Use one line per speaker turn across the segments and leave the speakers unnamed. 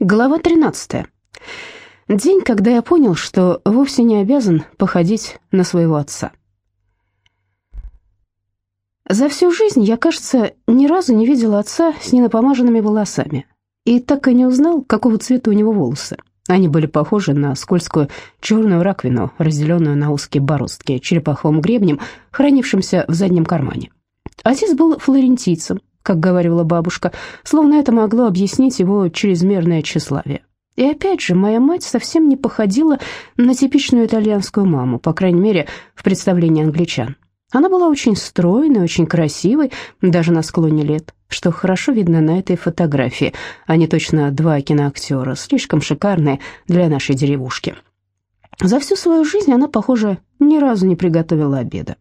Глава 13. День, когда я понял, что вовсе не обязан походить на своего отца. За всю жизнь я, кажется, ни разу не видел отца с ненапомаженными волосами. И так и не узнал, какого цвета у него волосы. Они были похожи на скользкую черную раковину, разделенную на узкие бороздки черепаховым гребнем, хранившимся в заднем кармане. Отец был флорентийцем, как говорила бабушка, словно это могло объяснить его чрезмерное тщеславие. И опять же, моя мать совсем не походила на типичную итальянскую маму, по крайней мере, в представлении англичан. Она была очень стройной, очень красивой, даже на склоне лет, что хорошо видно на этой фотографии. Они точно два киноактера, слишком шикарные для нашей деревушки. За всю свою жизнь она, похоже, ни разу не приготовила обеда.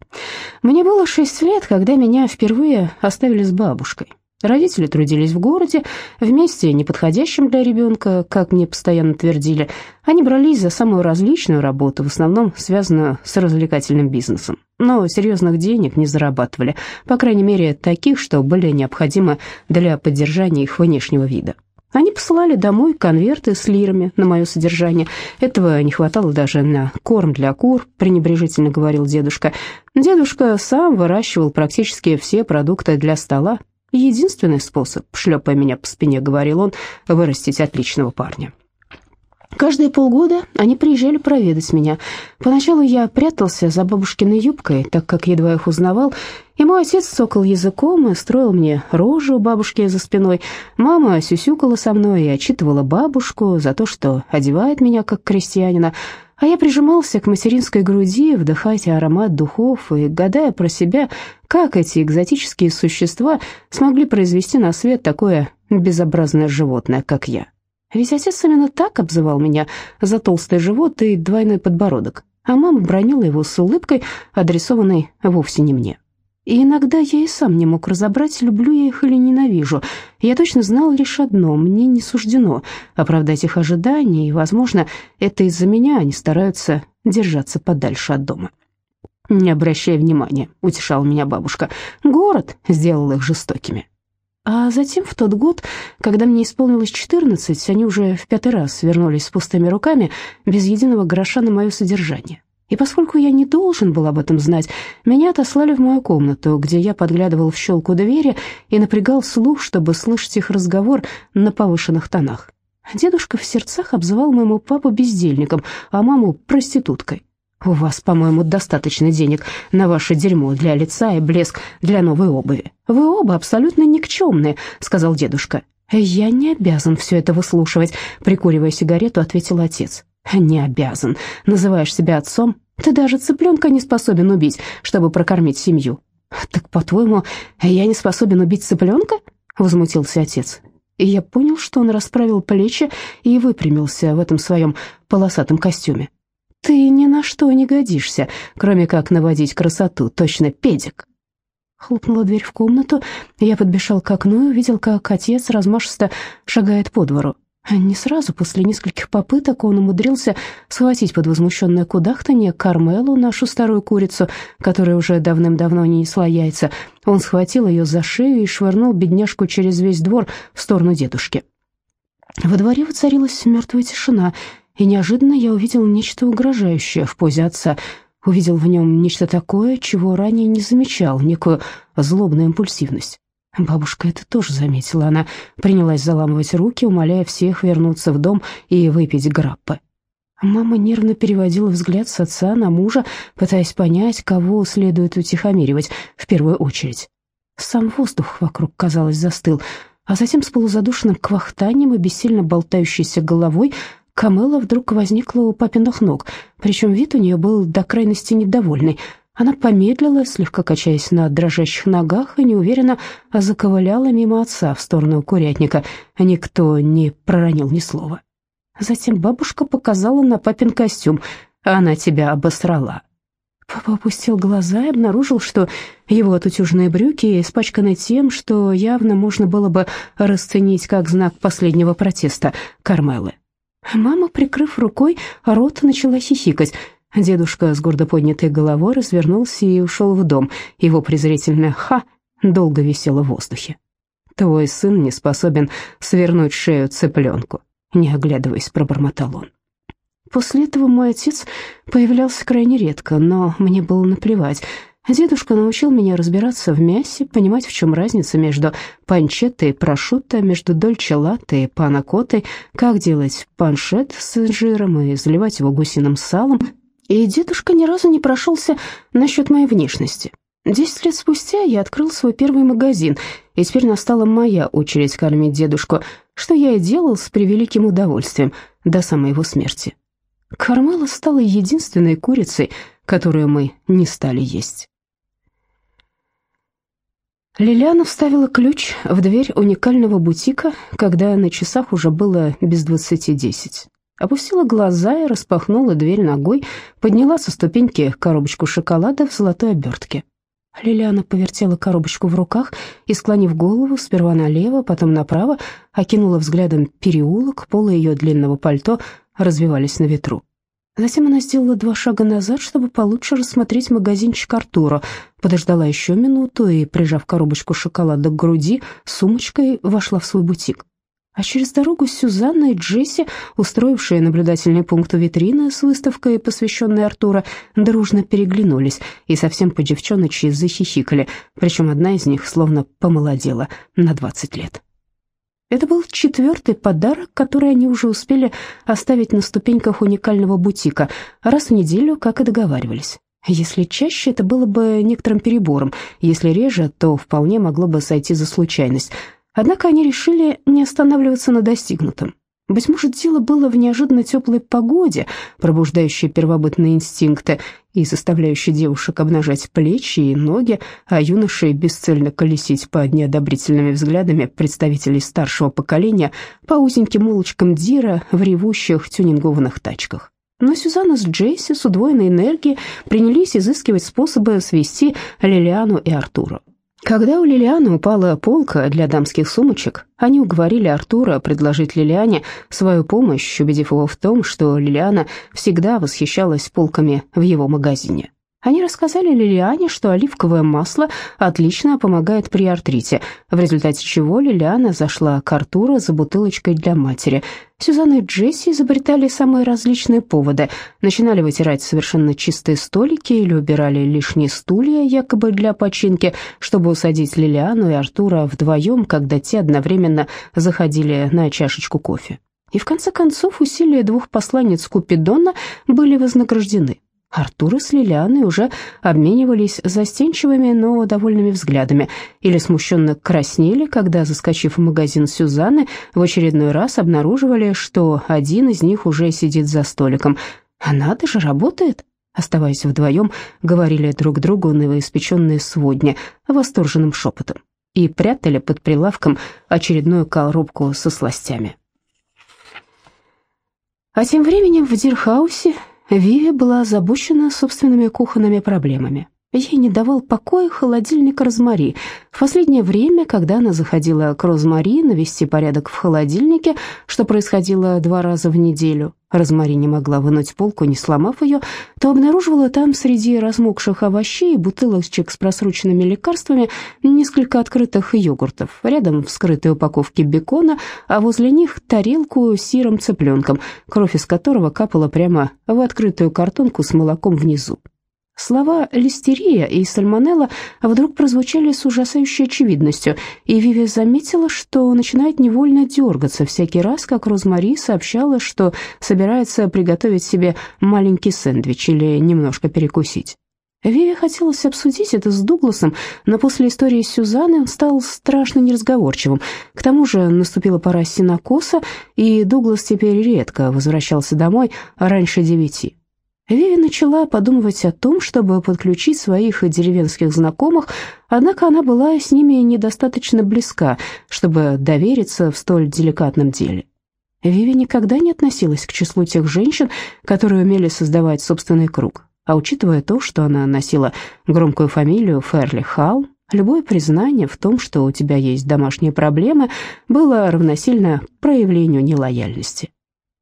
Мне было шесть лет, когда меня впервые оставили с бабушкой. Родители трудились в городе, вместе неподходящим для ребенка, как мне постоянно твердили. Они брались за самую различную работу, в основном связанную с развлекательным бизнесом. Но серьезных денег не зарабатывали, по крайней мере, таких, что были необходимы для поддержания их внешнего вида. Они посылали домой конверты с лирами на мое содержание. Этого не хватало даже на корм для кур, пренебрежительно говорил дедушка. Дедушка сам выращивал практически все продукты для стола. Единственный способ, шлепая меня по спине, говорил он, вырастить отличного парня. Каждые полгода они приезжали проведать меня. Поначалу я прятался за бабушкиной юбкой, так как едва их узнавал, и мой отец цокал языком и строил мне рожу у бабушки за спиной. Мама сюсюкала со мной и отчитывала бабушку за то, что одевает меня как крестьянина, а я прижимался к материнской груди, вдыхая аромат духов и гадая про себя, как эти экзотические существа смогли произвести на свет такое безобразное животное, как я. Ведь отец именно так обзывал меня за толстый живот и двойной подбородок, а мама бронила его с улыбкой, адресованной вовсе не мне. И иногда я и сам не мог разобрать, люблю я их или ненавижу. Я точно знал лишь одно — мне не суждено оправдать их ожидания, и, возможно, это из-за меня они стараются держаться подальше от дома. «Не обращай внимания», — утешала меня бабушка. «Город сделал их жестокими». А затем, в тот год, когда мне исполнилось 14, они уже в пятый раз вернулись с пустыми руками, без единого гроша на мое содержание. И поскольку я не должен был об этом знать, меня отослали в мою комнату, где я подглядывал в щелку двери и напрягал слух, чтобы слышать их разговор на повышенных тонах. Дедушка в сердцах обзывал моему папу бездельником, а маму проституткой. «У вас, по-моему, достаточно денег на ваше дерьмо для лица и блеск для новой обуви. Вы оба абсолютно никчемные», — сказал дедушка. «Я не обязан все это выслушивать», — прикуривая сигарету, ответил отец. «Не обязан. Называешь себя отцом? Ты даже цыпленка не способен убить, чтобы прокормить семью». «Так, по-твоему, я не способен убить цыпленка?» — возмутился отец. Я понял, что он расправил плечи и выпрямился в этом своем полосатом костюме. Ты ни на что не годишься, кроме как наводить красоту, точно педик. Хлопнула дверь в комнату, я подбежал к окну и увидел, как отец размашисто шагает по двору. Не сразу, после нескольких попыток, он умудрился схватить под возмущенное кудахтанье Кармелу, нашу старую курицу, которая уже давным-давно не несла яйца. Он схватил ее за шею и швырнул бедняжку через весь двор в сторону дедушки. Во дворе воцарилась мертвая тишина, и неожиданно я увидел нечто угрожающее в позе отца, увидел в нем нечто такое, чего ранее не замечал, некую злобную импульсивность. Бабушка это тоже заметила, она принялась заламывать руки, умоляя всех вернуться в дом и выпить граппы. Мама нервно переводила взгляд с отца на мужа, пытаясь понять, кого следует утихомиривать в первую очередь. Сам воздух вокруг, казалось, застыл, а затем с полузадушенным квахтанием и бессильно болтающейся головой Камела вдруг возникла у папиных ног, причем вид у нее был до крайности недовольный. Она помедлила, слегка качаясь на дрожащих ногах, и неуверенно заковыляла мимо отца в сторону курятника. Никто не проронил ни слова. Затем бабушка показала на папин костюм. «Она тебя обосрала». Папа опустил глаза и обнаружил, что его отутюженные брюки испачканы тем, что явно можно было бы расценить как знак последнего протеста Кармелы. Мама, прикрыв рукой, рот начала хихикать. Дедушка с гордо поднятой головой развернулся и ушел в дом. Его презрительное «ха» долго висело в воздухе. «Твой сын не способен свернуть шею цыпленку», не оглядываясь, пробормотал он. После этого мой отец появлялся крайне редко, но мне было наплевать. Дедушка научил меня разбираться в мясе, понимать, в чем разница между панчетто и прошутто, между дольче латте и панакотой, как делать паншет с инжиром и заливать его гусиным салом. И дедушка ни разу не прошелся насчет моей внешности. Десять лет спустя я открыл свой первый магазин, и теперь настала моя очередь кормить дедушку, что я и делал с превеликим удовольствием до самой его смерти. Кармела стала единственной курицей, которую мы не стали есть. Лилиана вставила ключ в дверь уникального бутика, когда на часах уже было без двадцати десять. Опустила глаза и распахнула дверь ногой, подняла со ступеньки коробочку шоколада в золотой обертке. Лилиана повертела коробочку в руках и, склонив голову, сперва налево, потом направо, окинула взглядом переулок, полы ее длинного пальто развивались на ветру. Затем она сделала два шага назад, чтобы получше рассмотреть магазинчик Артура, подождала еще минуту и, прижав коробочку шоколада к груди, сумочкой вошла в свой бутик. А через дорогу Сюзанна и Джесси, устроившие наблюдательный пункт у витрины с выставкой, посвященной Артура, дружно переглянулись и совсем по-девчоночи захихикали, причем одна из них словно помолодела на двадцать лет. Это был четвертый подарок, который они уже успели оставить на ступеньках уникального бутика, раз в неделю, как и договаривались. Если чаще, это было бы некоторым перебором, если реже, то вполне могло бы сойти за случайность. Однако они решили не останавливаться на достигнутом. Быть может, дело было в неожиданно теплой погоде, пробуждающей первобытные инстинкты и заставляющей девушек обнажать плечи и ноги, а юношей бесцельно колесить под неодобрительными взглядами представителей старшего поколения по узеньким улочкам Дира в ревущих тюнингованных тачках. Но Сюзанна с Джейси с удвоенной энергией принялись изыскивать способы свести Лилиану и Артуру. Когда у Лилианы упала полка для дамских сумочек, они уговорили Артура предложить Лилиане свою помощь, убедив его в том, что Лилиана всегда восхищалась полками в его магазине. Они рассказали Лилиане, что оливковое масло отлично помогает при артрите, в результате чего Лилиана зашла к Артуру за бутылочкой для матери. Сюзанна и Джесси изобретали самые различные поводы. Начинали вытирать совершенно чистые столики или убирали лишние стулья, якобы для починки, чтобы усадить Лилиану и Артура вдвоем, когда те одновременно заходили на чашечку кофе. И в конце концов усилия двух посланниц Купидона были вознаграждены. Артур с Лилианой уже обменивались застенчивыми, но довольными взглядами, или смущенно краснели, когда, заскочив в магазин Сюзанны, в очередной раз обнаруживали, что один из них уже сидит за столиком. «А надо же, работает!» Оставаясь вдвоем, говорили друг другу новоиспеченные сводни восторженным шепотом и прятали под прилавком очередную коробку со сластями. А тем временем в Дирхаусе Виви была озабочена собственными кухонными проблемами. Ей не давал покоя холодильник Розмари. В последнее время, когда она заходила к Розмари навести порядок в холодильнике, что происходило два раза в неделю, Розмари не могла вынуть полку, не сломав ее, то обнаруживала там среди размокших овощей и бутылочек с просроченными лекарствами несколько открытых йогуртов, рядом вскрытые упаковки бекона, а возле них тарелку с сиром цыпленком, кровь из которого капала прямо в открытую картонку с молоком внизу. Слова «листерия» и «сальмонелла» вдруг прозвучали с ужасающей очевидностью, и Виви заметила, что начинает невольно дергаться всякий раз, как Розмари сообщала, что собирается приготовить себе маленький сэндвич или немножко перекусить. Виви хотелось обсудить это с Дугласом, но после истории с Сюзанной он стал страшно неразговорчивым. К тому же наступила пора синокоса, и Дуглас теперь редко возвращался домой раньше девяти. Виви начала подумывать о том, чтобы подключить своих деревенских знакомых, однако она была с ними недостаточно близка, чтобы довериться в столь деликатном деле. Виви никогда не относилась к числу тех женщин, которые умели создавать собственный круг, а учитывая то, что она носила громкую фамилию Ферли Халл, любое признание в том, что у тебя есть домашние проблемы, было равносильно проявлению нелояльности.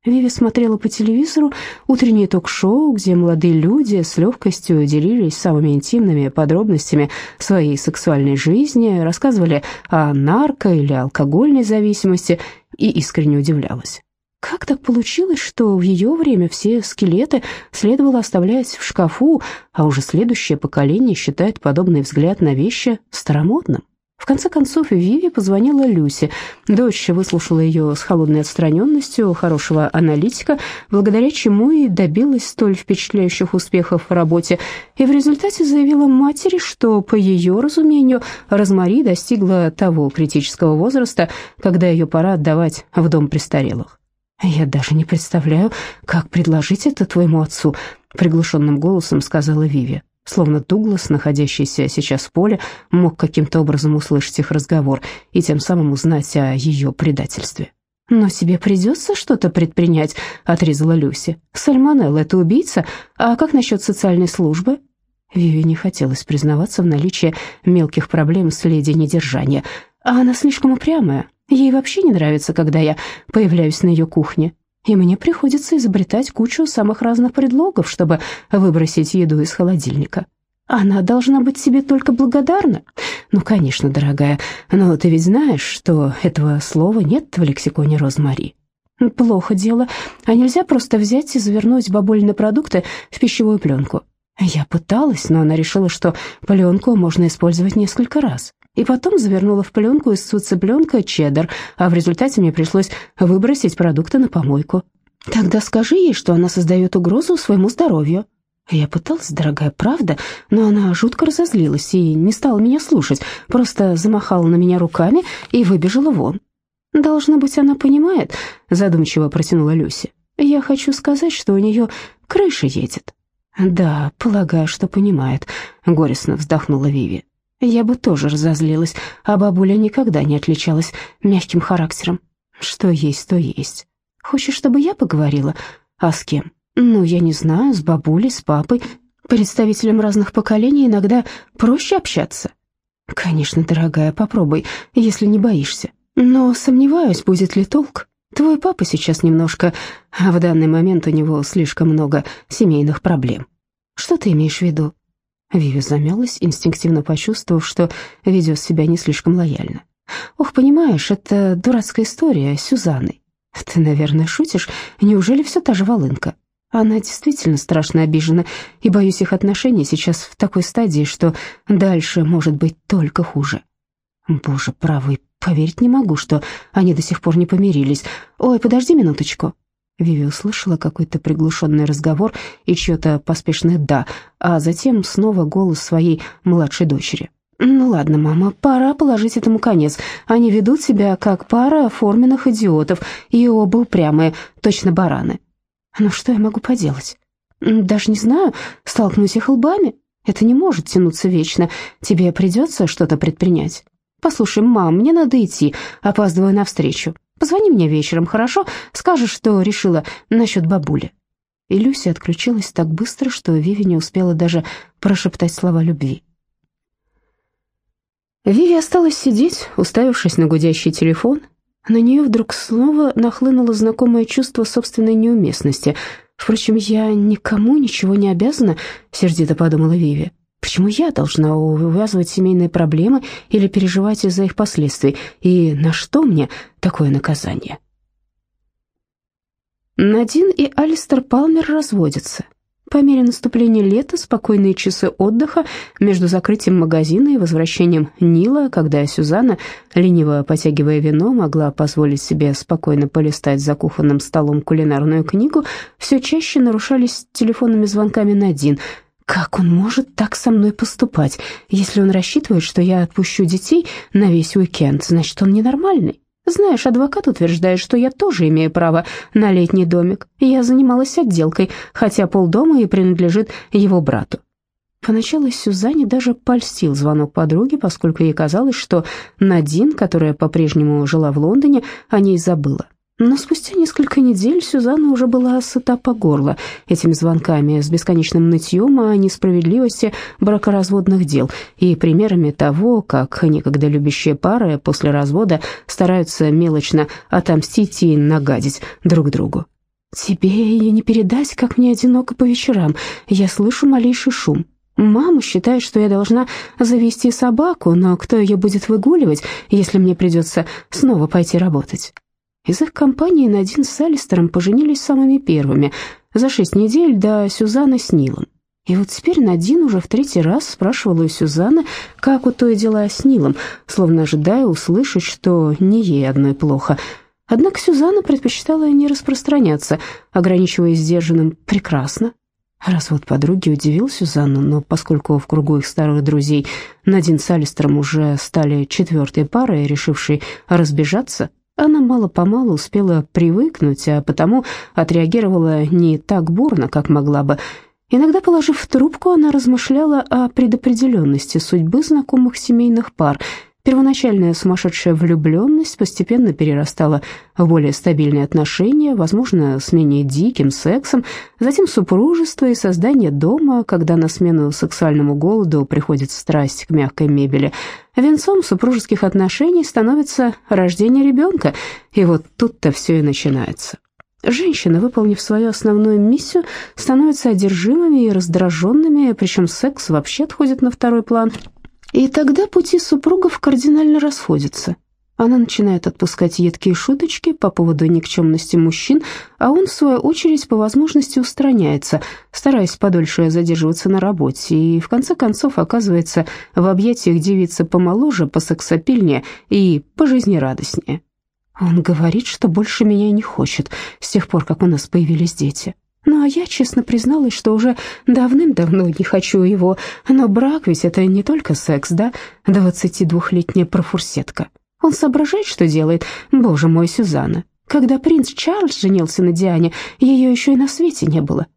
Виви смотрела по телевизору утреннее ток-шоу, где молодые люди с легкостью делились самыми интимными подробностями своей сексуальной жизни, рассказывали о нарко- или алкогольной зависимости и искренне удивлялась. Как так получилось, что в ее время все скелеты следовало оставлять в шкафу, а уже следующее поколение считает подобный взгляд на вещи старомодным? В конце концов, Виви позвонила Люсе. Дочь выслушала ее с холодной отстраненностью хорошего аналитика, благодаря чему и добилась столь впечатляющих успехов в работе, и в результате заявила матери, что, по ее разумению, Розмари достигла того критического возраста, когда ее пора отдавать в дом престарелых. «Я даже не представляю, как предложить это твоему отцу», — приглушенным голосом сказала Виви словно Дуглас, находящийся сейчас в поле, мог каким-то образом услышать их разговор и тем самым узнать о ее предательстве. «Но тебе придется что-то предпринять», — отрезала Люси. «Сальмонелла — это убийца, а как насчет социальной службы?» Виви не хотелось признаваться в наличии мелких проблем с леди недержания, а она слишком упрямая. Ей вообще не нравится, когда я появляюсь на ее кухне и мне приходится изобретать кучу самых разных предлогов, чтобы выбросить еду из холодильника. Она должна быть себе только благодарна. Ну, конечно, дорогая, но ты ведь знаешь, что этого слова нет в лексиконе Розмари. Плохо дело, а нельзя просто взять и завернуть бабулины продукты в пищевую пленку. Я пыталась, но она решила, что пленку можно использовать несколько раз и потом завернула в пленку из цуцепленка чеддер, а в результате мне пришлось выбросить продукты на помойку. Тогда скажи ей, что она создает угрозу своему здоровью. Я пыталась, дорогая, правда, но она жутко разозлилась и не стала меня слушать, просто замахала на меня руками и выбежала вон. «Должно быть, она понимает», — задумчиво протянула Люси. «Я хочу сказать, что у нее крыша едет». «Да, полагаю, что понимает», — горестно вздохнула Виви. Я бы тоже разозлилась, а бабуля никогда не отличалась мягким характером. Что есть, то есть. Хочешь, чтобы я поговорила? А с кем? Ну, я не знаю, с бабулей, с папой. Представителям разных поколений иногда проще общаться. Конечно, дорогая, попробуй, если не боишься. Но сомневаюсь, будет ли толк. Твой папа сейчас немножко, а в данный момент у него слишком много семейных проблем. Что ты имеешь в виду? Виви замялась, инстинктивно почувствовав, что ведет себя не слишком лояльно. «Ох, понимаешь, это дурацкая история с. Ты, наверное, шутишь? Неужели все та же волынка?» Она действительно страшно обижена, и, боюсь, их отношения сейчас в такой стадии, что дальше может быть только хуже. Боже правый, поверить не могу, что они до сих пор не помирились. Ой, подожди минуточку. Виви услышала какой-то приглушенный разговор и чье-то поспешное «да», а затем снова голос своей младшей дочери. «Ну ладно, мама, пора положить этому конец. Они ведут себя как пара форменных идиотов, и оба упрямые, точно бараны. Ну что я могу поделать? Даже не знаю, столкнуть их лбами? Это не может тянуться вечно. Тебе придется что-то предпринять. Послушай, мам, мне надо идти, опаздываю на встречу. Позвони мне вечером, хорошо? Скажешь, что решила насчет бабули». И Люся отключилась так быстро, что Виви не успела даже прошептать слова любви. Виви осталась сидеть, уставившись на гудящий телефон. На нее вдруг снова нахлынуло знакомое чувство собственной неуместности. «Впрочем, я никому ничего не обязана», — сердито подумала Виви. Почему я должна увязывать семейные проблемы или переживать из-за их последствий? И на что мне такое наказание? Надин и Алистер Палмер разводятся. По мере наступления лета спокойные часы отдыха между закрытием магазина и возвращением Нила, когда Сюзанна, лениво потягивая вино, могла позволить себе спокойно полистать за кухонным столом кулинарную книгу, все чаще нарушались телефонными звонками Надин – как он может так со мной поступать? Если он рассчитывает, что я отпущу детей на весь уикенд, значит, он ненормальный. Знаешь, адвокат утверждает, что я тоже имею право на летний домик. Я занималась отделкой, хотя полдома и принадлежит его брату. Поначалу Сюзанне даже польстил звонок подруги, поскольку ей казалось, что Надин, которая по-прежнему жила в Лондоне, о ней забыла. Но спустя несколько недель Сюзанна уже была сыта по горло этими звонками с бесконечным нытьем о несправедливости бракоразводных дел и примерами того, как некогда любящие пары после развода стараются мелочно отомстить и нагадить друг другу. «Тебе ее не передать, как мне одиноко по вечерам. Я слышу малейший шум. Мама считает, что я должна завести собаку, но кто ее будет выгуливать, если мне придется снова пойти работать?» Из их компании Надин с Алистером поженились самыми первыми, за шесть недель до Сюзанны с Нилом. И вот теперь Надин уже в третий раз спрашивала у Сюзанны, как у той дела с Нилом, словно ожидая услышать, что не ей одной плохо. Однако Сюзанна предпочитала не распространяться, ограничиваясь сдержанным «прекрасно». Развод подруги удивил Сюзанну, но поскольку в кругу их старых друзей Надин с Алистером уже стали четвертой парой, решившей разбежаться, она мало-помалу успела привыкнуть, а потому отреагировала не так бурно, как могла бы, Иногда, положив трубку, она размышляла о предопределенности судьбы знакомых семейных пар. Первоначальная сумасшедшая влюбленность постепенно перерастала в более стабильные отношения, возможно, с менее диким сексом, затем супружество и создание дома, когда на смену сексуальному голоду приходит страсть к мягкой мебели. Венцом супружеских отношений становится рождение ребенка, и вот тут-то все и начинается. Женщины, выполнив свою основную миссию, становятся одержимыми и раздраженными, причем секс вообще отходит на второй план. И тогда пути супругов кардинально расходятся. Она начинает отпускать едкие шуточки по поводу никчемности мужчин, а он, в свою очередь, по возможности устраняется, стараясь подольше задерживаться на работе, и в конце концов оказывается в объятиях девицы помоложе, посексапильнее и пожизнерадостнее. Он говорит, что больше меня не хочет с тех пор, как у нас появились дети. Ну, а я честно призналась, что уже давным-давно не хочу его. Но брак ведь это не только секс, да? Двадцатидвухлетняя профурсетка. Он соображает, что делает. Боже мой, Сюзанна. Когда принц Чарльз женился на Диане, ее еще и на свете не было.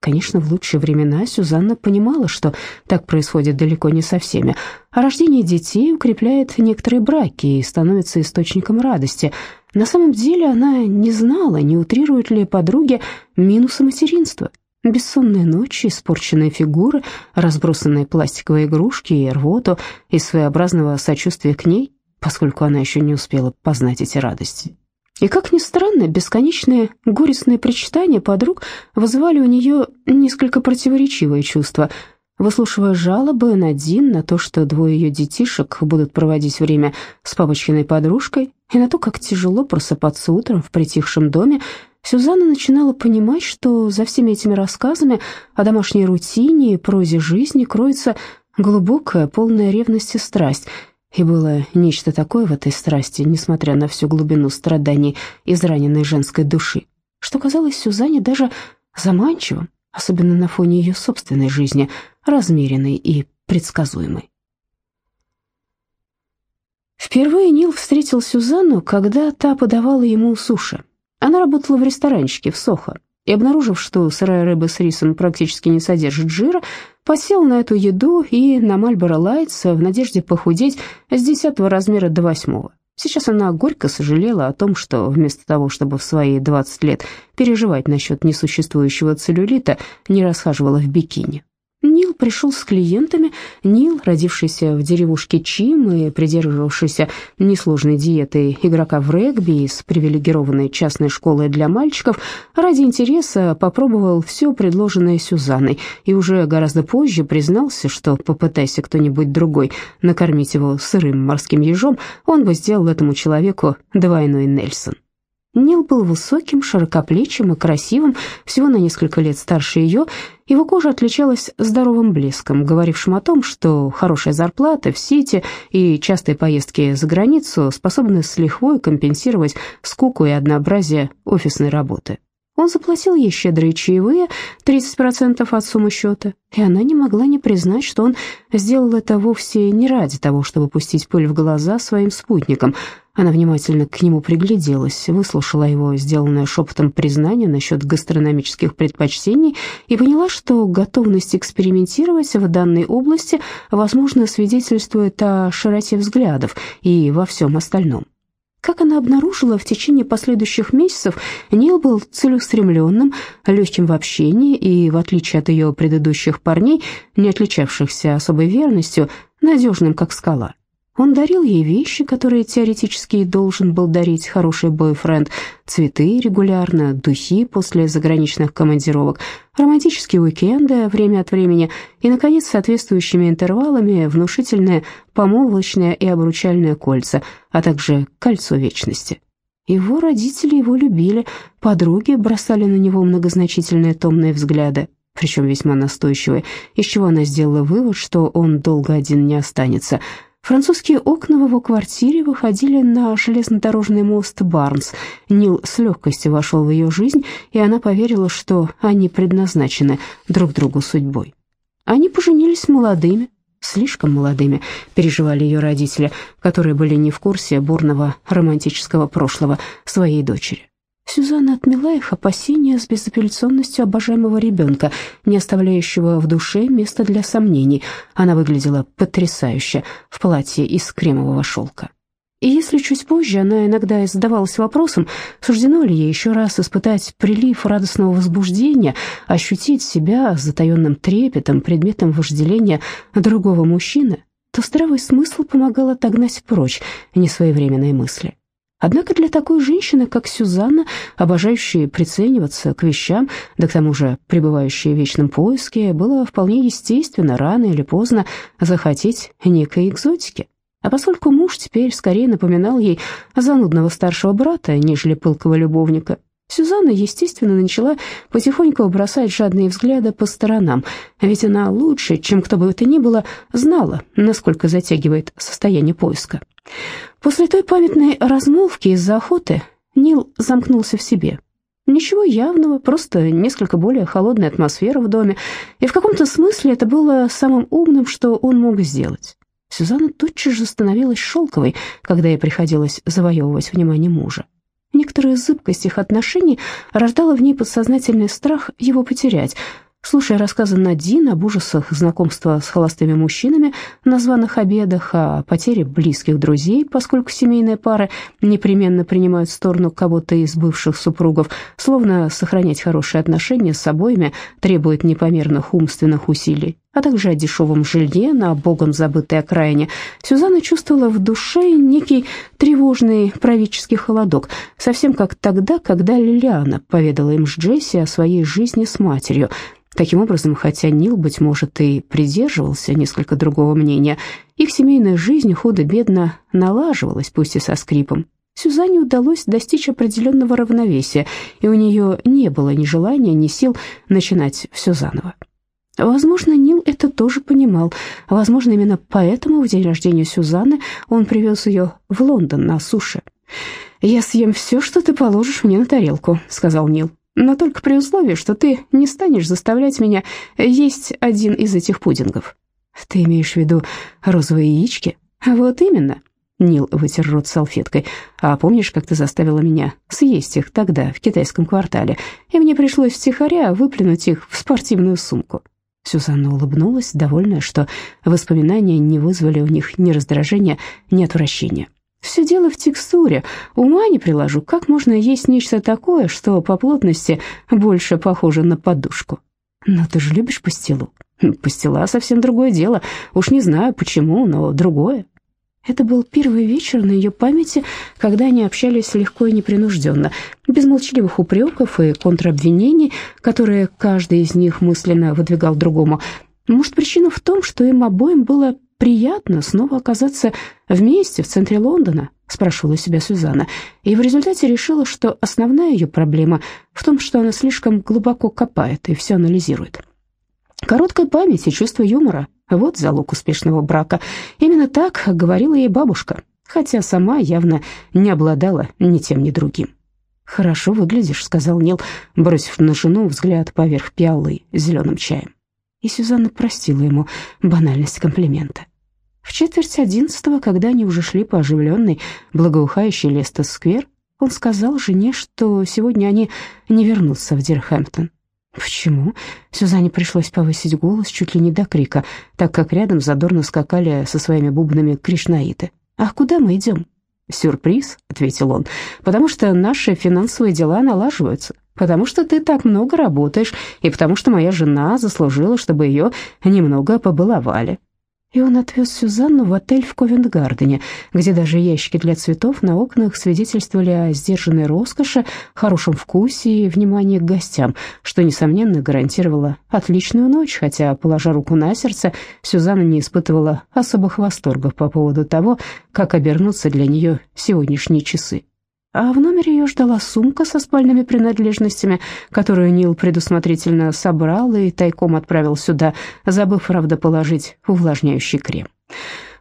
Конечно, в лучшие времена Сюзанна понимала, что так происходит далеко не со всеми, рождение детей укрепляет некоторые браки и становится источником радости. На самом деле она не знала, не утрируют ли подруги минусы материнства. Бессонные ночи, испорченные фигуры, разбросанные пластиковые игрушки и рвоту из своеобразного сочувствия к ней, поскольку она еще не успела познать эти радости. И, как ни странно, бесконечные горестные причитания подруг вызывали у нее несколько противоречивые чувства. Выслушивая жалобы на Дин, на то, что двое ее детишек будут проводить время с папочкиной подружкой, и на то, как тяжело просыпаться утром в притихшем доме, Сюзанна начинала понимать, что за всеми этими рассказами о домашней рутине и прозе жизни кроется глубокая, полная ревность и страсть — и было нечто такое в этой страсти, несмотря на всю глубину страданий израненной женской души, что казалось Сюзанне даже заманчивым, особенно на фоне ее собственной жизни, размеренной и предсказуемой. Впервые Нил встретил Сюзанну, когда та подавала ему суши. Она работала в ресторанчике в Сохо и, обнаружив, что сырая рыба с рисом практически не содержит жира, посел на эту еду и на Мальборо Лайтс в надежде похудеть с десятого размера до восьмого. Сейчас она горько сожалела о том, что вместо того, чтобы в свои 20 лет переживать насчет несуществующего целлюлита, не расхаживала в бикини. Нил пришел с клиентами. Нил, родившийся в деревушке Чим и придерживавшийся несложной диеты игрока в регби с привилегированной частной школой для мальчиков, ради интереса попробовал все предложенное Сюзанной и уже гораздо позже признался, что попытайся кто-нибудь другой накормить его сырым морским ежом, он бы сделал этому человеку двойной Нельсон. Нил был высоким, широкоплечим и красивым, всего на несколько лет старше ее. Его кожа отличалась здоровым блеском, говорившим о том, что хорошая зарплата в Сити и частые поездки за границу способны с лихвой компенсировать скуку и однообразие офисной работы. Он заплатил ей щедрые чаевые, 30% от суммы счета, и она не могла не признать, что он сделал это вовсе не ради того, чтобы пустить пыль в глаза своим спутникам. Она внимательно к нему пригляделась, выслушала его сделанное шепотом признание насчет гастрономических предпочтений и поняла, что готовность экспериментировать в данной области, возможно, свидетельствует о широте взглядов и во всем остальном. Как она обнаружила, в течение последующих месяцев Нил был целеустремленным, легким в общении и, в отличие от ее предыдущих парней, не отличавшихся особой верностью, надежным, как скала. Он дарил ей вещи, которые теоретически должен был дарить хороший бойфренд, цветы регулярно, духи после заграничных командировок, романтические уикенды время от времени и, наконец, соответствующими интервалами внушительное помолвочное и обручальное кольца, а также кольцо вечности. Его родители его любили, подруги бросали на него многозначительные томные взгляды, причем весьма настойчивые, из чего она сделала вывод, что он долго один не останется. Французские окна в его квартире выходили на железнодорожный мост Барнс. Нил с легкостью вошел в ее жизнь, и она поверила, что они предназначены друг другу судьбой. Они поженились молодыми, слишком молодыми, переживали ее родители, которые были не в курсе бурного романтического прошлого своей дочери. Сюзанна отмела их опасения с безапелляционностью обожаемого ребенка, не оставляющего в душе места для сомнений. Она выглядела потрясающе в платье из кремового шелка. И если чуть позже она иногда задавалась вопросом, суждено ли ей еще раз испытать прилив радостного возбуждения, ощутить себя с затаенным трепетом, предметом вожделения другого мужчины, то здравый смысл помогал отогнать прочь несвоевременные мысли. Однако для такой женщины, как Сюзанна, обожающей прицениваться к вещам, да к тому же пребывающей в вечном поиске, было вполне естественно рано или поздно захотеть некой экзотики. А поскольку муж теперь скорее напоминал ей занудного старшего брата, нежели пылкого любовника, Сюзанна, естественно, начала потихоньку бросать жадные взгляды по сторонам, ведь она лучше, чем кто бы это ни было, знала, насколько затягивает состояние поиска. После той памятной размолвки из-за охоты Нил замкнулся в себе. Ничего явного, просто несколько более холодная атмосфера в доме, и в каком-то смысле это было самым умным, что он мог сделать. Сюзанна тотчас же становилась шелковой, когда ей приходилось завоевывать внимание мужа. Некоторая зыбкость их отношений рождала в ней подсознательный страх его потерять. Слушая рассказы Надин об ужасах знакомства с холостыми мужчинами на званых обедах, о потере близких друзей, поскольку семейные пары непременно принимают сторону кого-то из бывших супругов, словно сохранять хорошие отношения с обоими требует непомерных умственных усилий, а также о дешевом жилье на богом забытой окраине, Сюзанна чувствовала в душе некий тревожный правительский холодок, совсем как тогда, когда Лилиана поведала им с Джесси о своей жизни с матерью – Таким образом, хотя Нил, быть может, и придерживался несколько другого мнения, их семейная жизнь худо-бедно налаживалась, пусть и со скрипом. Сюзанне удалось достичь определенного равновесия, и у нее не было ни желания, ни сил начинать все заново. Возможно, Нил это тоже понимал. Возможно, именно поэтому в день рождения Сюзанны он привез ее в Лондон на суше. «Я съем все, что ты положишь мне на тарелку», — сказал Нил но только при условии, что ты не станешь заставлять меня есть один из этих пудингов. Ты имеешь в виду розовые яички? Вот именно. Нил вытер рот салфеткой. А помнишь, как ты заставила меня съесть их тогда в китайском квартале, и мне пришлось втихаря выплюнуть их в спортивную сумку? Сюзанна улыбнулась, довольная, что воспоминания не вызвали у них ни раздражения, ни отвращения. Все дело в текстуре. Ума не приложу, как можно есть нечто такое, что по плотности больше похоже на подушку. Но ты же любишь пастилу. Пастила совсем другое дело. Уж не знаю почему, но другое. Это был первый вечер на ее памяти, когда они общались легко и непринужденно, без молчаливых упреков и контробвинений, которые каждый из них мысленно выдвигал другому. Может, причина в том, что им обоим было приятно снова оказаться вместе в центре Лондона?» — спрашивала себя Сюзанна, и в результате решила, что основная ее проблема в том, что она слишком глубоко копает и все анализирует. Короткая память и чувство юмора — вот залог успешного брака. Именно так говорила ей бабушка, хотя сама явно не обладала ни тем, ни другим. «Хорошо выглядишь», — сказал Нил, бросив на жену взгляд поверх пиалы зеленым чаем. И Сюзанна простила ему банальность комплимента. В четверть одиннадцатого, когда они уже шли по оживленной, благоухающей Лестер-сквер, он сказал жене, что сегодня они не вернутся в Дирхэмптон. Почему? Сюзанне пришлось повысить голос чуть ли не до крика, так как рядом задорно скакали со своими бубнами кришнаиты. «А куда мы идем?» «Сюрприз», — ответил он, — «потому что наши финансовые дела налаживаются, потому что ты так много работаешь, и потому что моя жена заслужила, чтобы ее немного побаловали» и он отвез Сюзанну в отель в Ковент-Гардене, где даже ящики для цветов на окнах свидетельствовали о сдержанной роскоши, хорошем вкусе и внимании к гостям, что, несомненно, гарантировало отличную ночь, хотя, положа руку на сердце, Сюзанна не испытывала особых восторгов по поводу того, как обернутся для нее сегодняшние часы. А в номере ее ждала сумка со спальными принадлежностями, которую Нил предусмотрительно собрал и тайком отправил сюда, забыв, правда, положить увлажняющий крем.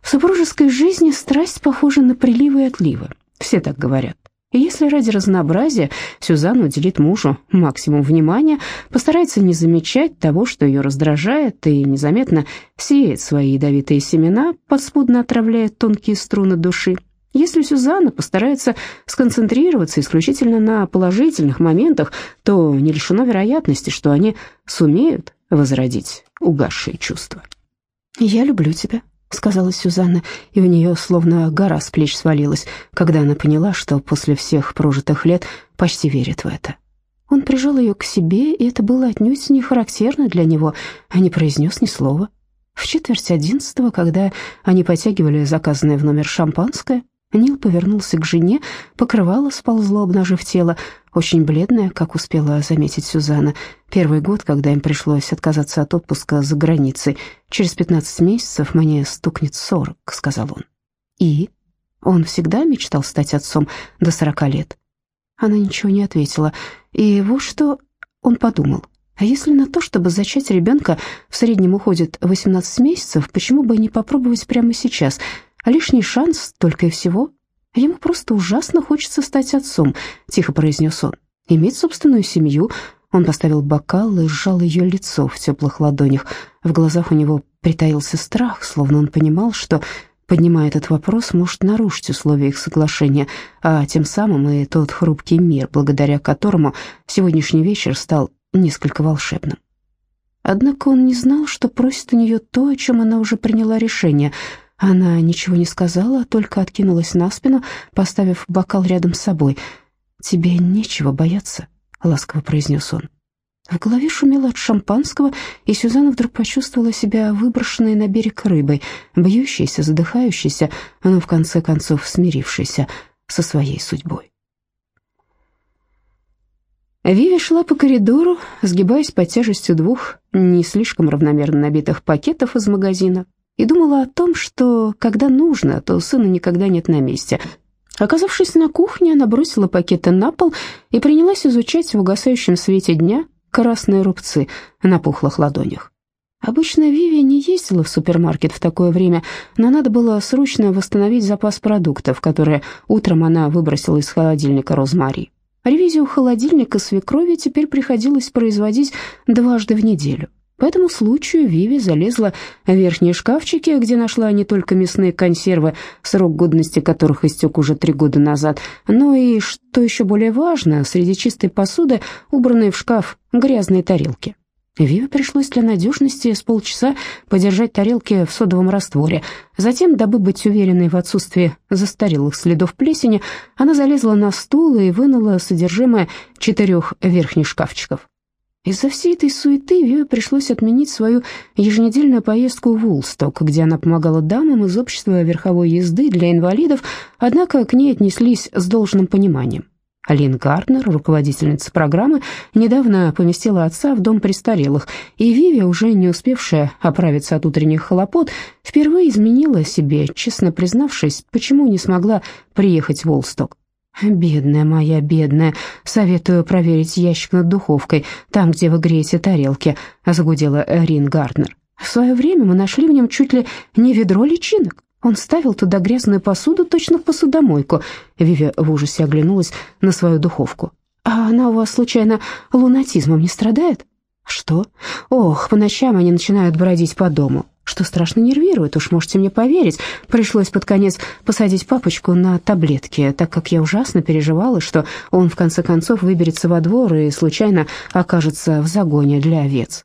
В супружеской жизни страсть похожа на приливы и отливы. Все так говорят. Если ради разнообразия Сюзанна уделит мужу максимум внимания, постарается не замечать того, что ее раздражает, и незаметно сеет свои ядовитые семена, подспудно отравляя тонкие струны души, если Сюзанна постарается сконцентрироваться исключительно на положительных моментах, то не лишено вероятности, что они сумеют возродить угасшие чувства.
«Я люблю тебя», — сказала Сюзанна, и у нее словно гора с плеч свалилась, когда она поняла, что после всех прожитых лет почти верит в это. Он прижал ее к себе, и это было отнюдь не характерно для него, а не произнес ни слова. В четверть одиннадцатого, когда они потягивали заказанное в номер шампанское, Нил повернулся к жене, покрывало сползло, обнажив тело, очень бледное, как успела заметить Сюзанна. Первый год, когда им пришлось отказаться от отпуска за границей. Через пятнадцать месяцев мне стукнет сорок, сказал он. И? Он всегда мечтал стать отцом до сорока лет. Она ничего не ответила. И вот что он подумал. А если на то, чтобы зачать ребенка, в среднем уходит 18 месяцев, почему бы не попробовать прямо сейчас – а лишний шанс только и всего. Ему просто ужасно хочется стать отцом, тихо произнес он. Иметь собственную семью. Он поставил бокал и сжал ее лицо в теплых ладонях. В глазах у него притаился страх, словно он понимал, что, поднимая этот вопрос, может нарушить условия их соглашения, а тем самым и тот хрупкий мир, благодаря которому сегодняшний вечер стал несколько волшебным. Однако он не знал, что просит у нее то, о чем она уже приняла решение — она ничего не сказала, только откинулась на спину, поставив бокал рядом с собой. «Тебе нечего бояться», — ласково произнес он. В голове шумело от шампанского, и Сюзанна вдруг почувствовала себя выброшенной на берег рыбой, бьющейся, задыхающейся, но в конце концов смирившейся со своей судьбой. Виви шла по коридору, сгибаясь под тяжестью двух не слишком равномерно набитых пакетов из магазина и думала о том, что когда нужно, то сына никогда нет на месте. Оказавшись на кухне, она бросила пакеты на пол и принялась изучать в угасающем свете дня красные рубцы на пухлых ладонях. Обычно Виви не ездила в супермаркет в такое время, но надо было срочно восстановить запас продуктов, которые утром она выбросила из холодильника розмари. Ревизию холодильника свекрови теперь приходилось производить дважды в неделю. По этому случаю Виви залезла в верхние шкафчики, где нашла не только мясные консервы, срок годности которых истек уже три года назад, но и, что еще более важно, среди чистой посуды, убранные в шкаф грязные тарелки. Виве пришлось для надежности с полчаса подержать тарелки в содовом растворе. Затем, дабы быть уверенной в отсутствии застарелых следов плесени, она залезла на стул и вынула содержимое четырех верхних шкафчиков. Из-за всей этой суеты Виве пришлось отменить свою еженедельную поездку в Улсток, где она помогала дамам из общества верховой езды для инвалидов, однако к ней отнеслись с должным пониманием. Алин Гарднер, руководительница программы, недавно поместила отца в дом престарелых, и Виви, уже не успевшая оправиться от утренних хлопот, впервые изменила себе, честно признавшись, почему не смогла приехать в Улсток. «Бедная моя, бедная, советую проверить ящик над духовкой, там, где вы греете тарелки», — загудела Рин Гарднер. «В свое время мы нашли в нем чуть ли не ведро личинок. Он ставил туда грязную посуду точно в посудомойку». Виви в ужасе оглянулась на свою духовку. «А она у вас, случайно, лунатизмом не страдает?» «Что? Ох, по ночам они начинают бродить по дому что страшно нервирует, уж можете мне поверить. Пришлось под конец посадить папочку на таблетки, так как я ужасно переживала, что он в конце концов выберется во двор и случайно окажется в загоне для овец.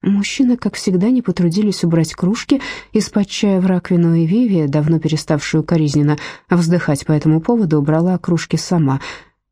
Мужчины, как всегда, не потрудились убрать кружки из-под чая в раковину, и Виви, давно переставшую коризненно вздыхать по этому поводу, убрала кружки сама.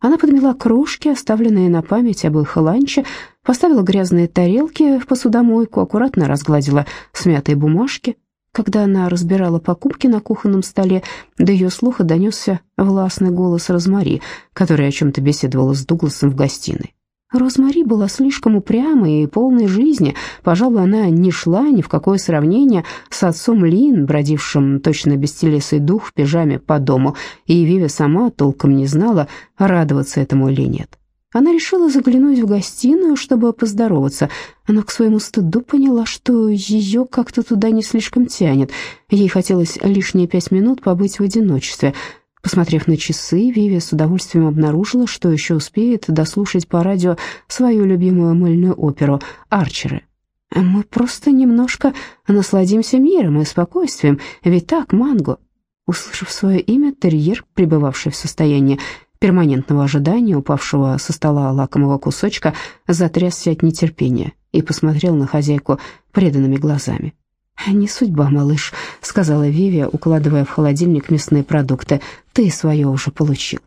Она подмела кружки, оставленные на память об их ланче, Поставила грязные тарелки в посудомойку, аккуратно разгладила смятые бумажки. Когда она разбирала покупки на кухонном столе, до ее слуха донесся властный голос Розмари, которая о чем-то беседовала с Дугласом в гостиной. Розмари была слишком упрямой и полной жизни. Пожалуй, она не шла ни в какое сравнение с отцом Лин, бродившим точно бестелесый дух в пижаме по дому, и Виви сама толком не знала, радоваться этому или нет. Она решила заглянуть в гостиную, чтобы поздороваться, но к своему стыду поняла, что ее как-то туда не слишком тянет. Ей хотелось лишние пять минут побыть в одиночестве — Посмотрев на часы, Виви с удовольствием обнаружила, что еще успеет дослушать по радио свою любимую мыльную оперу «Арчеры». «Мы просто немножко насладимся миром и спокойствием, ведь так, Манго?» Услышав свое имя, терьер, пребывавший в состоянии перманентного ожидания, упавшего со стола лакомого кусочка, затрясся от нетерпения и посмотрел на хозяйку преданными глазами. «Не судьба, малыш», — сказала Виви, укладывая в холодильник мясные продукты. «Ты свое уже получил».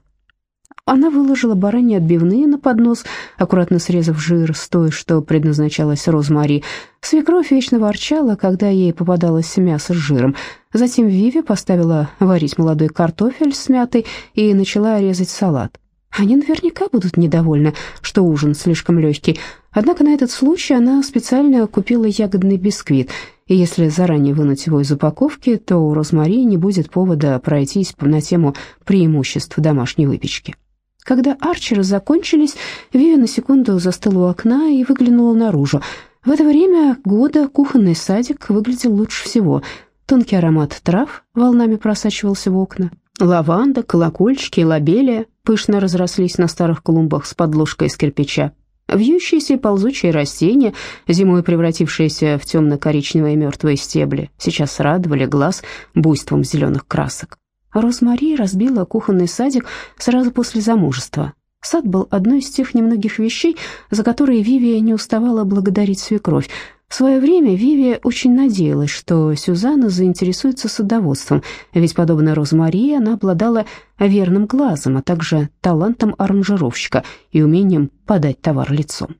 Она выложила бараньи отбивные на поднос, аккуратно срезав жир с той, что предназначалась Розмари. Свекровь вечно ворчала, когда ей попадалось мясо с жиром. Затем Виви поставила варить молодой картофель с мятой и начала резать салат. Они наверняка будут недовольны, что ужин слишком легкий. Однако на этот случай она специально купила ягодный бисквит — и если заранее вынуть его из упаковки, то у Розмари не будет повода пройтись на тему преимуществ домашней выпечки. Когда арчеры закончились, Виви на секунду застыла у окна и выглянула наружу. В это время года кухонный садик выглядел лучше всего. Тонкий аромат трав волнами просачивался в окна. Лаванда, колокольчики лобелия пышно разрослись на старых клумбах с подложкой из кирпича. Вьющиеся и ползучие растения, зимой превратившиеся в темно-коричневые мертвые стебли, сейчас радовали глаз буйством зеленых красок. Розмари разбила кухонный садик сразу после замужества. Сад был одной из тех немногих вещей, за которые Вивия не уставала благодарить свекровь. В свое время Виви очень надеялась, что Сюзанна заинтересуется садоводством, ведь, подобно Розмари, она обладала верным глазом, а также талантом аранжировщика и умением подать товар лицом.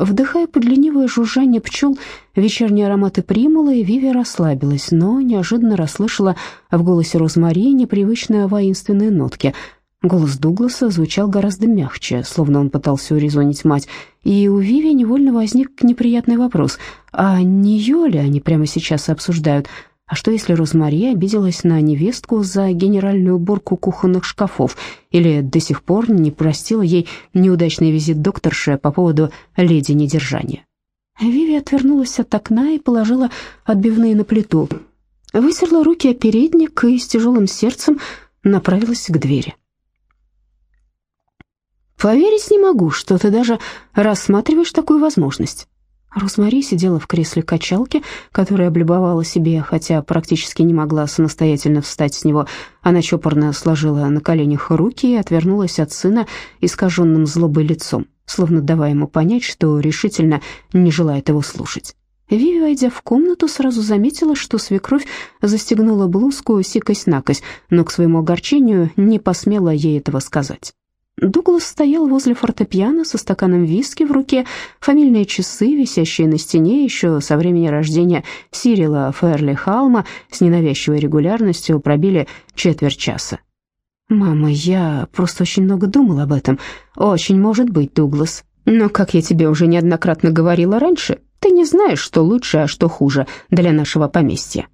Вдыхая под ленивое жужжание пчел вечерние ароматы примулы, Виви расслабилась, но неожиданно расслышала в голосе Розмари непривычные воинственные нотки — Голос Дугласа звучал гораздо мягче, словно он пытался урезонить мать, и у Виви невольно возник неприятный вопрос, а не ее они прямо сейчас обсуждают? А что, если Розмари обиделась на невестку за генеральную уборку кухонных шкафов или до сих пор не простила ей неудачный визит докторши по поводу леди недержания? Виви отвернулась от окна и положила отбивные на плиту. Вытерла руки о передник и с тяжелым сердцем направилась к двери. Поверить не могу, что ты даже рассматриваешь такую возможность. Розмари сидела в кресле качалки, которое облюбовала себе, хотя практически не могла самостоятельно встать с него. Она чопорно сложила на коленях руки и отвернулась от сына искаженным злобой лицом, словно давая ему понять, что решительно не желает его слушать. Виви, войдя в комнату, сразу заметила, что свекровь застегнула блузку сикость-накость, но к своему огорчению не посмела ей этого сказать. Дуглас стоял возле фортепиано со стаканом виски в руке. Фамильные часы, висящие на стене еще со времени рождения Сирила Ферли Халма, с ненавязчивой регулярностью пробили четверть часа. «Мама, я просто очень много думал об этом. Очень может быть, Дуглас. Но, как я тебе уже неоднократно говорила раньше, ты не знаешь, что лучше, а что хуже для нашего поместья».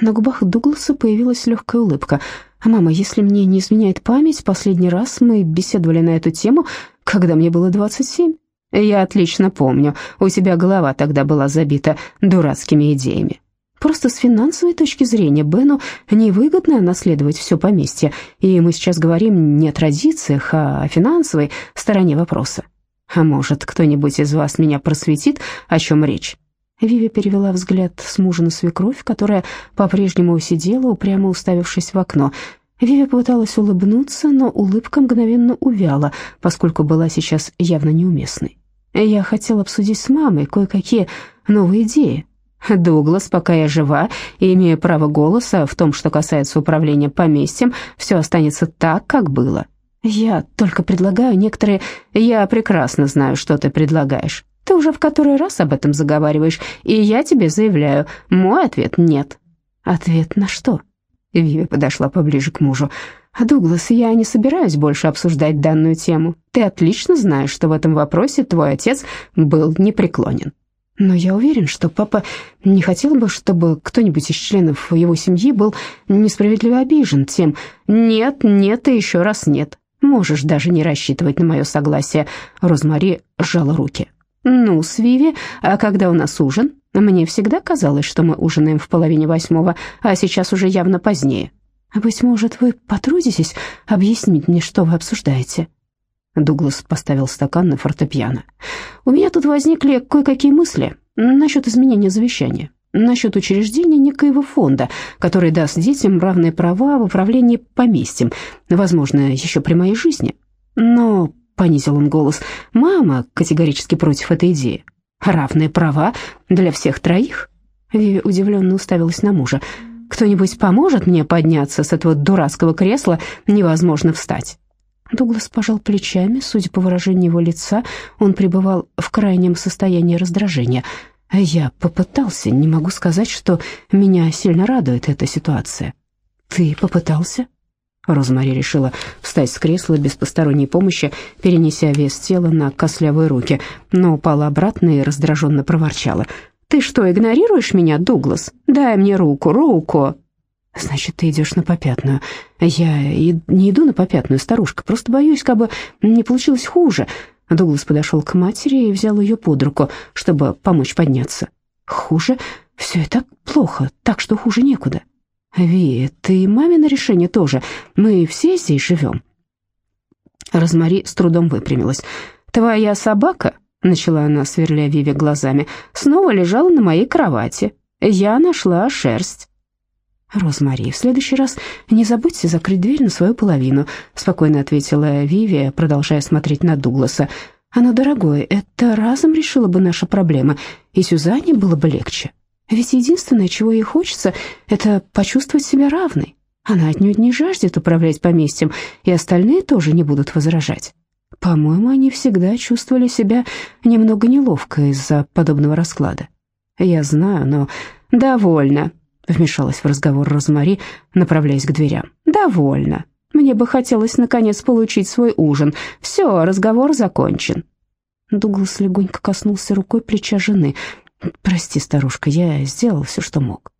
На губах Дугласа появилась легкая улыбка – «Мама, если мне не изменяет память, последний раз мы беседовали на эту тему, когда мне было 27. Я отлично помню, у тебя голова тогда была забита дурацкими идеями. Просто с финансовой точки зрения Бену невыгодно наследовать все поместье, и мы сейчас говорим не о традициях, а о финансовой стороне вопроса. А может, кто-нибудь из вас меня просветит, о чем речь?» Виви перевела взгляд с мужа на свекровь, которая по-прежнему сидела, упрямо уставившись в окно. Виви попыталась улыбнуться, но улыбка мгновенно увяла, поскольку была сейчас явно неуместной. Я хотела обсудить с мамой кое-какие новые идеи. Дуглас, пока я жива и имею право голоса в том, что касается управления поместьем, все останется так, как было. Я только предлагаю некоторые... Я прекрасно знаю, что ты предлагаешь. Ты уже в который раз об этом заговариваешь, и я тебе заявляю, мой ответ нет. Ответ на что? Виви подошла поближе к мужу. «Дуглас, я не собираюсь больше обсуждать данную тему. Ты отлично знаешь, что в этом вопросе твой отец был непреклонен. Но я уверен, что папа не хотел бы, чтобы кто-нибудь из членов его семьи был несправедливо обижен тем «нет, нет и еще раз нет». Можешь даже не рассчитывать на мое согласие. Розмари сжала руки. «Ну, Свиви, а когда у нас ужин? Мне всегда казалось, что мы ужинаем в половине восьмого, а сейчас уже явно позднее. Быть может, вы потрудитесь объяснить мне, что вы обсуждаете?» Дуглас поставил стакан на фортепиано. «У меня тут возникли кое-какие мысли насчет изменения завещания, насчет учреждения некоего фонда, который даст детям равные права в управлении поместьем, возможно, еще при моей жизни. Но, — понизил он голос, — мама категорически против этой идеи. Равные права для всех троих?» Виви удивленно уставилась на мужа. «Кто-нибудь поможет мне подняться с этого дурацкого кресла? Невозможно встать». Дуглас пожал плечами, судя по выражению его лица, он пребывал в крайнем состоянии раздражения. Я попытался, не могу сказать, что меня сильно радует эта ситуация. Ты попытался? Розмари решила встать с кресла без посторонней помощи, перенеся вес тела на костлявые руки, но упала обратно и раздраженно проворчала. «Ты что, игнорируешь меня, Дуглас? Дай мне руку, руку!» «Значит, ты идешь на попятную. Я и не иду на попятную, старушка, просто боюсь, как бы не получилось хуже». Дуглас подошел к матери и взял ее под руку, чтобы помочь подняться. «Хуже? Все и так плохо, так что хуже некуда». «Ви, ты мамино решение тоже. Мы все здесь живем». Розмари с трудом выпрямилась. «Твоя собака?» — начала она, сверля Виве глазами. «Снова лежала на моей кровати. Я нашла шерсть». «Розмари, в следующий раз не забудьте закрыть дверь на свою половину», спокойно ответила Виви, продолжая смотреть на Дугласа. «Оно дорогое, это разом решило бы наши проблемы, и Сюзанне было бы легче. Ведь единственное, чего ей хочется, это почувствовать себя равной. Она отнюдь не жаждет управлять поместьем, и остальные тоже не будут возражать. По-моему, они всегда чувствовали себя немного неловко из-за подобного расклада. Я знаю, но довольно», Вмешалась в разговор Розмари, направляясь к дверям. «Довольно. Мне бы хотелось, наконец, получить свой ужин. Все, разговор закончен». Дуглас легонько коснулся рукой плеча жены. «Прости, старушка, я сделал все, что мог».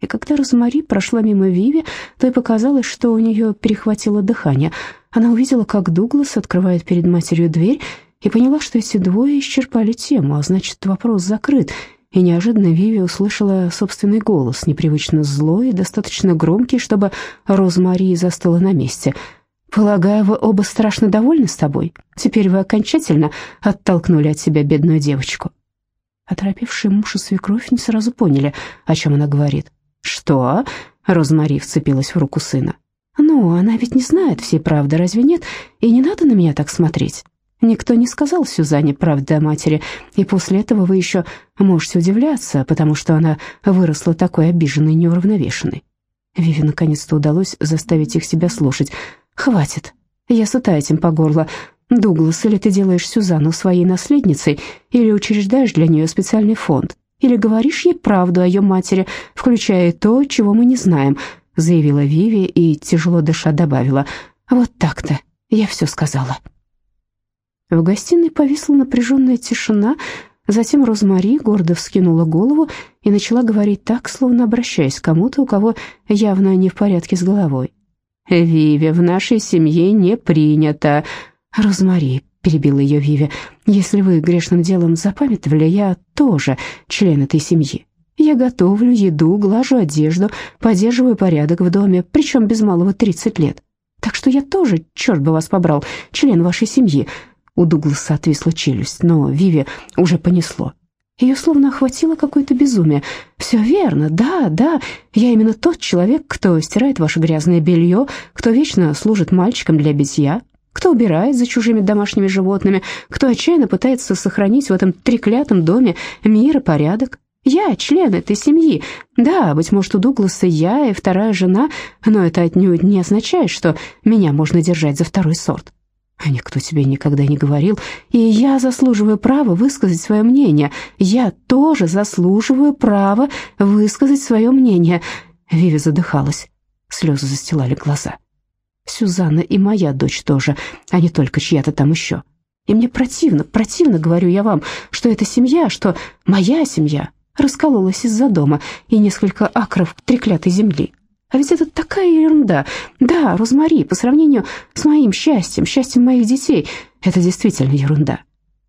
И когда Розмари прошла мимо Виви, то и показалось, что у нее перехватило дыхание. Она увидела, как Дуглас открывает перед матерью дверь, и поняла, что эти двое исчерпали тему, а значит, вопрос закрыт, и неожиданно Виви услышала собственный голос, непривычно злой и достаточно громкий, чтобы Розмари застыла на месте. «Полагаю, вы оба страшно довольны с тобой? Теперь вы окончательно оттолкнули от себя бедную девочку». Оторопевший муж и свекровь не сразу поняли, о чем она говорит. «Что?» — Розмари вцепилась в руку сына. «Ну, она ведь не знает всей правды, разве нет? И не надо на меня так смотреть». Никто не сказал Сюзанне правды о матери, и после этого вы еще можете удивляться, потому что она выросла такой обиженной и неуравновешенной. Виви наконец-то удалось заставить их себя слушать. «Хватит. Я сыта этим по горло. Дуглас, или ты делаешь Сюзанну своей наследницей, или учреждаешь для нее специальный фонд, или говоришь ей правду о ее матери, включая то, чего мы не знаем», заявила Виви и, тяжело дыша, добавила. «Вот так-то. Я все сказала». В гостиной повисла напряженная тишина, затем Розмари гордо вскинула голову и начала говорить так, словно обращаясь к кому-то, у кого явно не в порядке с головой. «Виви, в нашей семье не принято...» «Розмари», — перебила ее Виви, — «если вы грешным делом запамятовали, я тоже член этой семьи. Я готовлю еду, глажу одежду, поддерживаю порядок в доме, причем без малого 30 лет. Так что я тоже, черт бы вас побрал, член вашей семьи. У Дугласа отвисла челюсть, но Виви уже понесло. Ее словно охватило какое-то безумие. «Все верно, да, да, я именно тот человек, кто стирает ваше грязное белье, кто вечно служит мальчикам для битья, кто убирает за чужими домашними животными, кто отчаянно пытается сохранить в этом треклятом доме мир и порядок. Я член этой семьи. Да, быть может, у Дугласа я и вторая жена, но это отнюдь не означает, что меня можно держать за второй сорт. А никто тебе никогда не говорил, и я заслуживаю права высказать свое мнение. Я тоже заслуживаю права высказать свое мнение. Виви задыхалась, слезы застилали глаза.
Сюзанна и моя дочь тоже, а не только чья-то там еще. И мне противно, противно, говорю я вам, что эта семья, что моя семья раскололась из-за дома и несколько акров треклятой земли. А ведь это такая ерунда. Да, Розмари, по сравнению с моим счастьем, счастьем моих детей, это действительно ерунда.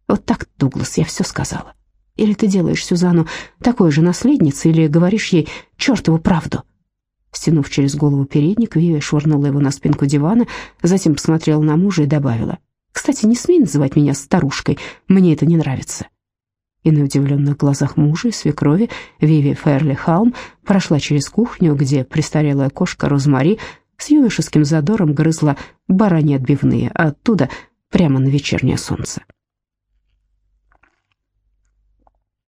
Вот так, Дуглас, я все сказала. Или ты делаешь Сюзанну такой же наследницей, или говоришь ей чертову правду?» Стянув через голову передник, Виви швырнула его на спинку дивана, затем посмотрела на мужа и добавила, «Кстати, не смей называть меня старушкой, мне это не нравится». И на удивленных глазах мужа и свекрови Виви Ферли Халм прошла через кухню, где престарелая кошка Розмари с юношеским задором грызла бараньи отбивные, а оттуда прямо на вечернее солнце.